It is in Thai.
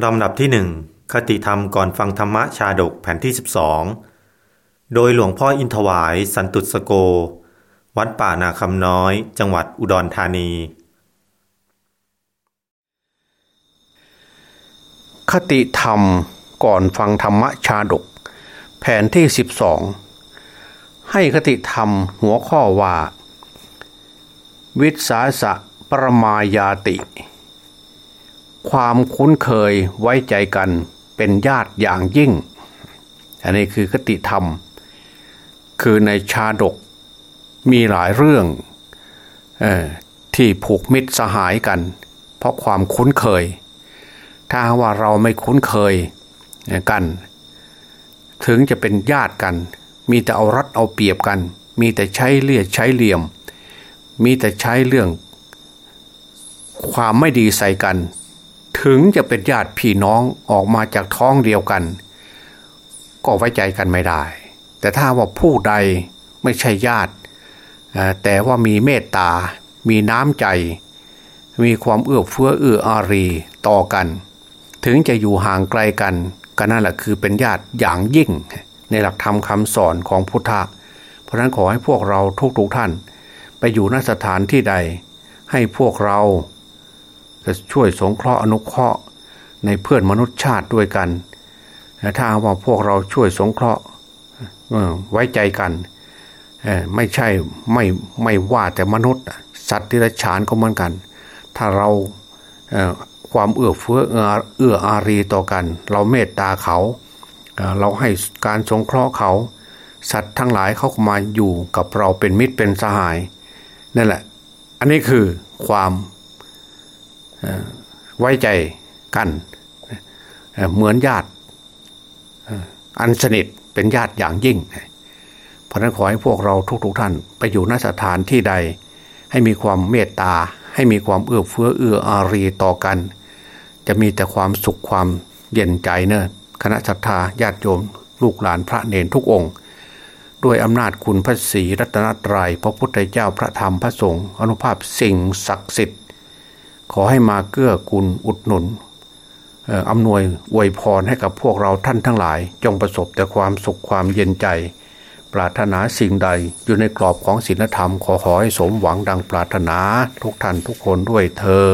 ลำดับที่หนึ่งคติธรรมก่อนฟังธรรมชาดกแผ่นที่ 12 โดยหลวงพ่ออินทวาย สันตุสโก วัดป่านาคำน้อย จังหวัดอุดรธานี คติธรรมก่อนฟังธรรมชาดก แผ่นที่ 12 ให้คติธรรมหัวข้อว่า วิสาสะปรมายาติ ความคุ้นเคยไว้ใจกันเป็นญาติอย่างยิ่ง อันนี้คือคติธรรม คือในชาดกมีหลายเรื่องออที่ผูกมิตรสหายกัน เพราะความคุ้นเคย ถ้าว่าเราไม่คุ้นเคยกัน ถึงจะเป็นญาติกัน มีแต่เอารัดเอาเปรียบกัน มีแต่ใช้เลี่ยใช้เหลี่ยม มีแต่ใช้เรื่องความไม่ดีใส่กัน ถึงจะเป็นญาติพี่น้องออกมาจากท้องเดียวกัน ก็ไว้ใจกันไม่ได้ แต่ถ้าว่าผู้ใดไม่ใช่ญาติ แต่ว่ามีเมตตา มีน้ำใจ มีความเอื้อเฟื้อเอื้ออารีต่อกัน ถึงจะอยู่ห่างไกลกันก็นั่นแหละคือเป็นญาติอย่างยิ่ง ในหลักธรรมคำสอนของพุทธะเพราะนั้นขอให้พวกเราทุกๆท่าน ไปอยู่ณสถานที่ใด ให้พวกเรา จะช่วยสงเคราะห์อนุเคราะห์ในเพื่อนมนุษยชาติด้วยกันถ้าว่าพวกเราช่วยสงเคราะห์ไว้ใจกันไม่ใช่ไม่ไม่ว่าแต่มนุษย์ สัตว์ที่ไรฉานก็เหมือนกัน ถ้าเราความเอื้อเฟื้อเอื้ออารีต่อกัน เราเมตตาเขา เราให้การสงเคราะห์เขา สัตว์ทั้งหลายเขามาอยู่กับเราเป็นมิตรเป็นสหายนั่นแหละ อันนี้คือความ ไว้ใจกัน เหมือนญาติอันสนิทเป็นญาติอย่างยิ่ง เพราะนั้นขอให้พวกเราทุกๆทท่านไปอยู่ณสถานที่ใด ให้มีความเมตตา ให้มีความเอื้อเฟื้อเอื้ออารีต่อกัน จะมีแต่ความสุขความเย็นใจเนอะคณะศรัทธาญาติโยม ลูกหลานพระเนรทุกองค์ ด้วยอำนาจคุณพระศรีรัตนตรยัยพระพุทธเจ้าพระธรรมพระสงฆ์อนุภาพสิ่งศักดิ์สิทธิ์ ขอให้มาเกื้อกูลอุดหนุนอำนวยอวยพรให้กับพวกเราท่านทั้งหลาย จงประสบแต่ความสุขความเย็นใจ ปรารถนาสิ่งใดอยู่ในกรอบของศีลธรรมขอขอให้สมหวังดังปรารถนาทุกท่านทุกคนด้วยเทอ